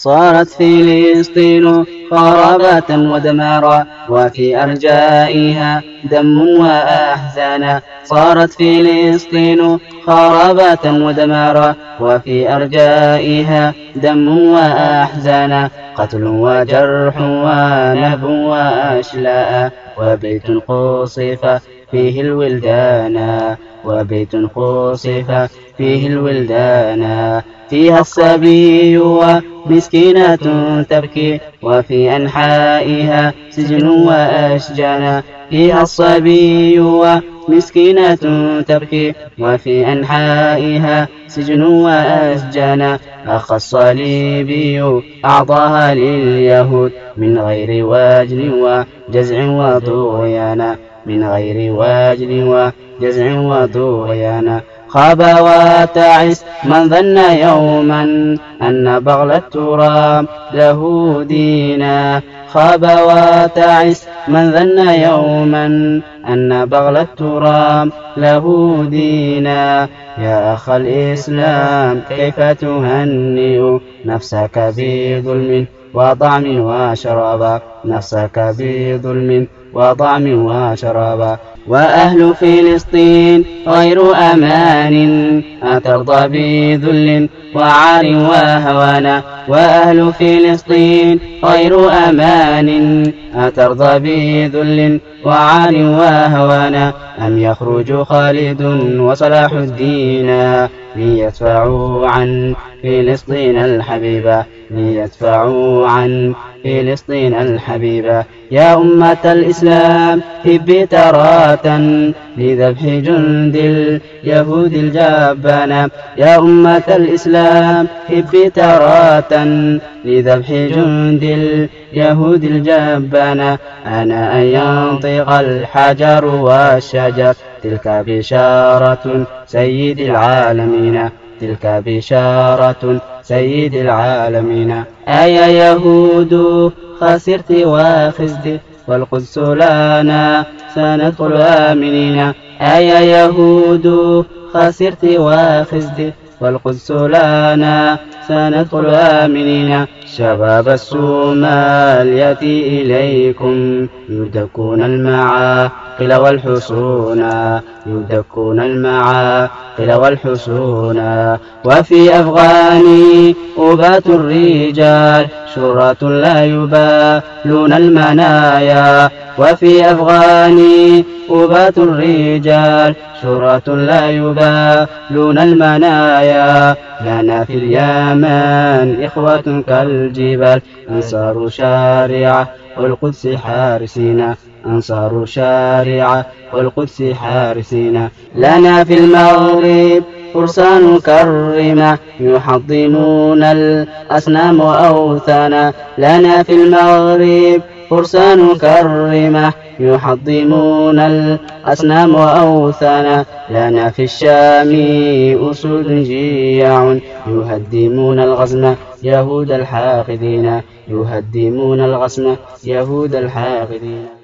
صارت فلسطين خرابة ودمارا وفي أرجائها دم وأحزانا صارت فلسطين خرابة ودمارا وفي أرجائها دم وأحزانا قتل وجرح ونهب وأشلاء وبيت قصف فيه الولدان. وبيت قصف فيه الولدان. فيها الصبي مسكينة تبكي وفي أنحائها سجن وأشجانا فيها الصبي ومسكينة تبكي وفي أنحائها سجن وأسجان أخ الصليبي أعطاها لليهود من غير واجل وجزع وطغيانا من غير واجل وجزع جزع وذويان خاب وتعس من ظن يوما أن بغل التراب له دينا. خاب وتعس من ظن يوما أن بغل التراب له دينا. يا أخ الإسلام كيف تهنئ نفسك بظلم وطعم وشراب نفسك بظلم وطعم وشرابا وأهل فلسطين غير أمان أترضى بذل وعار وهوانا وأهل فلسطين غير أمان أترضى بذل وعار وهوانا أم يخرج خالد وصلاح الدين ليدفعوا عن فلسطين الحبيبة ليدفعوا عن فلسطين الحبيبة يا أمة الإسلام هبي تراة لذبح جند اليهود الجبانة. يا أمة الإسلام هبي تراة لذبح جند اليهود الجبانة. أنا أن ينطق الحجر والشجر تلك بشارة سيد العالمين. تلك بشارة سيد العالمين. أيا يهود خسرت وخزد والقدس لنا سندخل آمنين. أي يهود خسرت وخزد والقدس لنا سندخل آمنين شباب الصومال يأتي إليكم. يدكون المعاقل والحصون. يدكون المعاقل والحصون. وفي أفغاني أبات الرجال شهرة لا يبالون المنايا وفي أفغاني أبات الرجال شهرة لا يبالون المنايا لنا في اليمن إخوة كالجبال أنصار شارعة والقدس حارسنا أنصار شارعة والقدس حارسنا لنا في المغرب فرسان كرمة يحضنون الأصنام وأوثانا لنا في المغرب. فرسان كرمة يحضنون الأصنام وأوثانا لنا في الشام أسود جياع يهدمون الغزم يهود الحاقدين. يهدمون الغزم يهود الحاقدين.